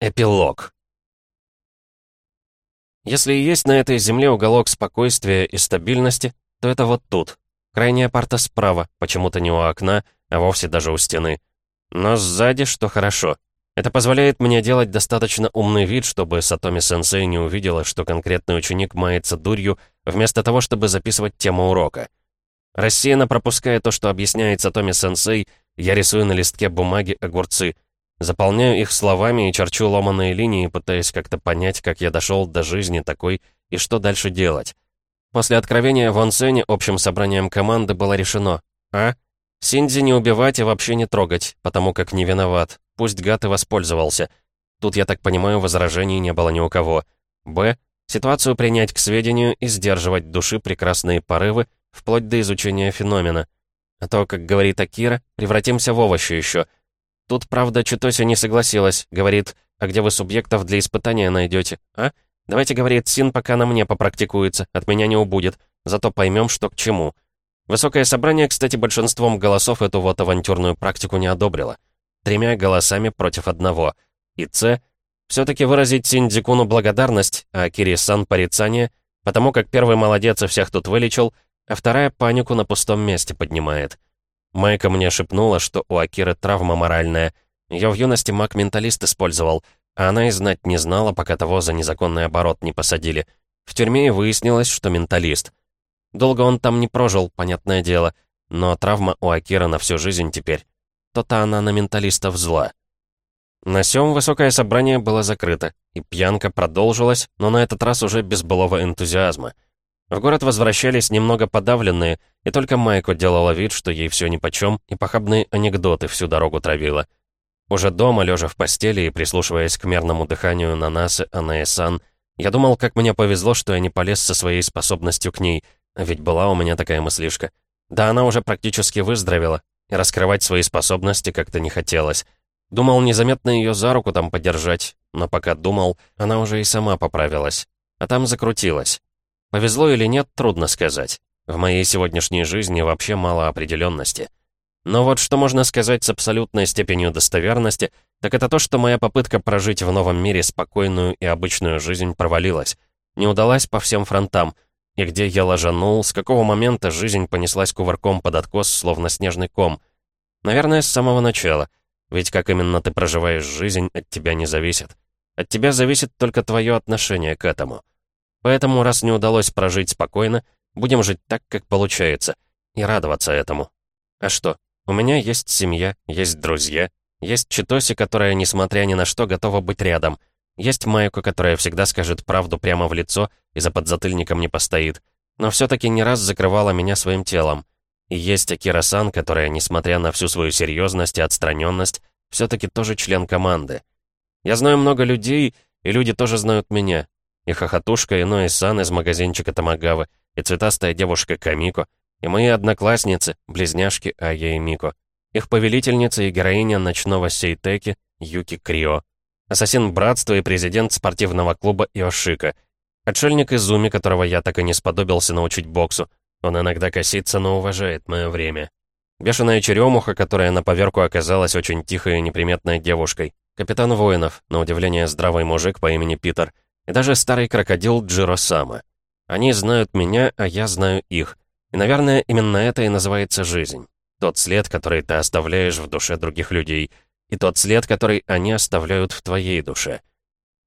Эпилог. Если и есть на этой земле уголок спокойствия и стабильности, то это вот тут. Крайняя парта справа, почему-то не у окна, а вовсе даже у стены. Но сзади, что хорошо. Это позволяет мне делать достаточно умный вид, чтобы Сатоми-сенсей не увидела, что конкретный ученик мается дурью, вместо того, чтобы записывать тему урока. Рассеянно пропуская то, что объясняет Сатоми-сенсей, я рисую на листке бумаги огурцы — Заполняю их словами и черчу ломаные линии, пытаясь как-то понять, как я дошел до жизни такой и что дальше делать. После откровения в Онсене общим собранием команды было решено А. Синдзи не убивать и вообще не трогать, потому как не виноват. Пусть гад и воспользовался. Тут, я так понимаю, возражений не было ни у кого. Б. Ситуацию принять к сведению и сдерживать души прекрасные порывы, вплоть до изучения феномена. А то, как говорит Акира, превратимся в овощи еще — Тут, правда, Читося не согласилась. Говорит, а где вы субъектов для испытания найдете, а? Давайте, говорит, Син пока на мне попрактикуется, от меня не убудет. Зато поймем, что к чему. Высокое собрание, кстати, большинством голосов эту вот авантюрную практику не одобрило. Тремя голосами против одного. И С все-таки выразить Синдзикуну благодарность, а Кири-сан порицание, потому как первый молодец и всех тут вылечил, а вторая панику на пустом месте поднимает. Майка мне шепнула, что у Акиры травма моральная. Ее в юности маг-менталист использовал, а она и знать не знала, пока того за незаконный оборот не посадили. В тюрьме и выяснилось, что менталист. Долго он там не прожил, понятное дело, но травма у Акиры на всю жизнь теперь. То-то она на менталистов зла. На сём высокое собрание было закрыто, и пьянка продолжилась, но на этот раз уже без былого энтузиазма. В город возвращались немного подавленные, и только Майко делала вид, что ей все нипочем, и похабные анекдоты всю дорогу травила. Уже дома, лежа в постели и прислушиваясь к мерному дыханию Нанасы Анаэсан, я думал, как мне повезло, что я не полез со своей способностью к ней, ведь была у меня такая мыслишка. Да она уже практически выздоровела, и раскрывать свои способности как-то не хотелось. Думал незаметно ее за руку там подержать, но пока думал, она уже и сама поправилась. А там закрутилась. Повезло или нет, трудно сказать. В моей сегодняшней жизни вообще мало определенности. Но вот что можно сказать с абсолютной степенью достоверности, так это то, что моя попытка прожить в новом мире спокойную и обычную жизнь провалилась. Не удалась по всем фронтам. И где я ложанул, с какого момента жизнь понеслась кувырком под откос, словно снежный ком. Наверное, с самого начала. Ведь как именно ты проживаешь жизнь, от тебя не зависит. От тебя зависит только твое отношение к этому. Поэтому, раз не удалось прожить спокойно, будем жить так, как получается, и радоваться этому. А что? У меня есть семья, есть друзья, есть Читоси, которая, несмотря ни на что, готова быть рядом. Есть Майку, которая всегда скажет правду прямо в лицо и за подзатыльником не постоит. Но все-таки не раз закрывала меня своим телом. И есть Акира-сан, которая, несмотря на всю свою серьезность и отстраненность, все-таки тоже член команды. Я знаю много людей, и люди тоже знают меня, и хохотушка Иной Сан из магазинчика Тамагавы, и цветастая девушка Камико, и мои одноклассницы, близняшки Ая и Мико, их повелительница и героиня ночного сейтеки Юки Крио, ассасин братства и президент спортивного клуба Иошика, отшельник Изуми, которого я так и не сподобился научить боксу, он иногда косится, но уважает мое время. Бешеная черемуха, которая на поверку оказалась очень тихой и неприметной девушкой. Капитан воинов, на удивление здравый мужик по имени Питер — и даже старый крокодил Джиро Сама. Они знают меня, а я знаю их. И, наверное, именно это и называется жизнь. Тот след, который ты оставляешь в душе других людей, и тот след, который они оставляют в твоей душе.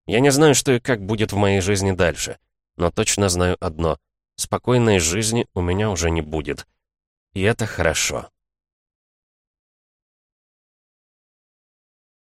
Я не знаю, что и как будет в моей жизни дальше, но точно знаю одно — спокойной жизни у меня уже не будет. И это хорошо.